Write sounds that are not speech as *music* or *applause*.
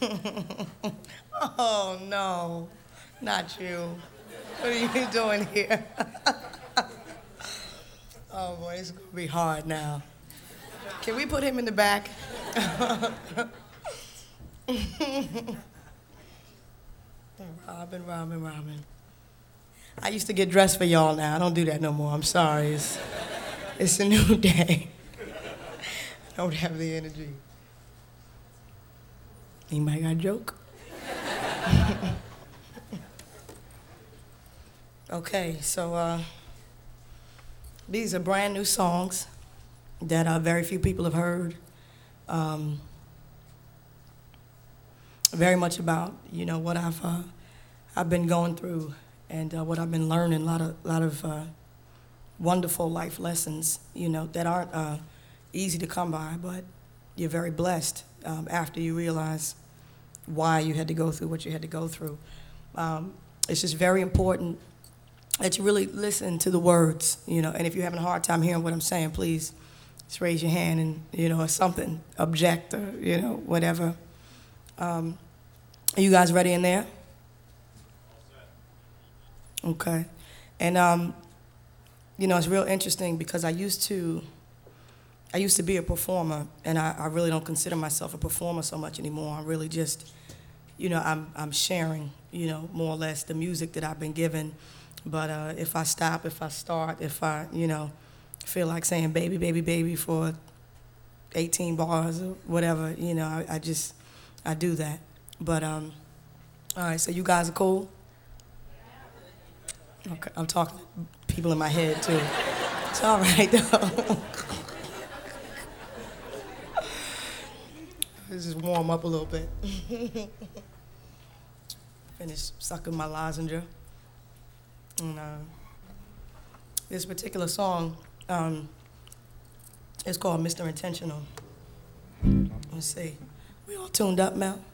*laughs* Oh no, not you. What are you doing here? *laughs* oh boy, it's gonna be hard now. Can we put him in the back? *laughs* Robin, Robin, Robin. I used to get dressed for y'all now. I don't do that no more. I'm sorry. It's, it's a new day. I don't have the energy. Anybody got a joke? *laughs* okay, so uh, these are brand new songs that uh, very few people have heard. Um, very much about you know what I've uh, I've been going through and uh, what I've been learning. A lot of lot of uh, wonderful life lessons, you know, that aren't uh, easy to come by, but you're very blessed um, after you realize why you had to go through what you had to go through. Um, it's just very important that you really listen to the words, you know. And if you're having a hard time hearing what I'm saying, please just raise your hand and you know, or something, object or you know, whatever. Um, are you guys ready in there? Okay. And um, you know, it's real interesting because I used to I used to be a performer and I, I really don't consider myself a performer so much anymore. I'm really just you know, I'm I'm sharing, you know, more or less the music that I've been given. But uh, if I stop, if I start, if I, you know, feel like saying baby, baby, baby for 18 bars or whatever, you know, I, I just I do that. But um, all right, so you guys are cool. Okay, I'm talking to people in my head too. It's all right though. *laughs* Let's just warm up a little bit. *laughs* Finish sucking my lozenge. And uh, this particular song um, is called Mr. Intentional. Let's see. We all tuned up, Mel?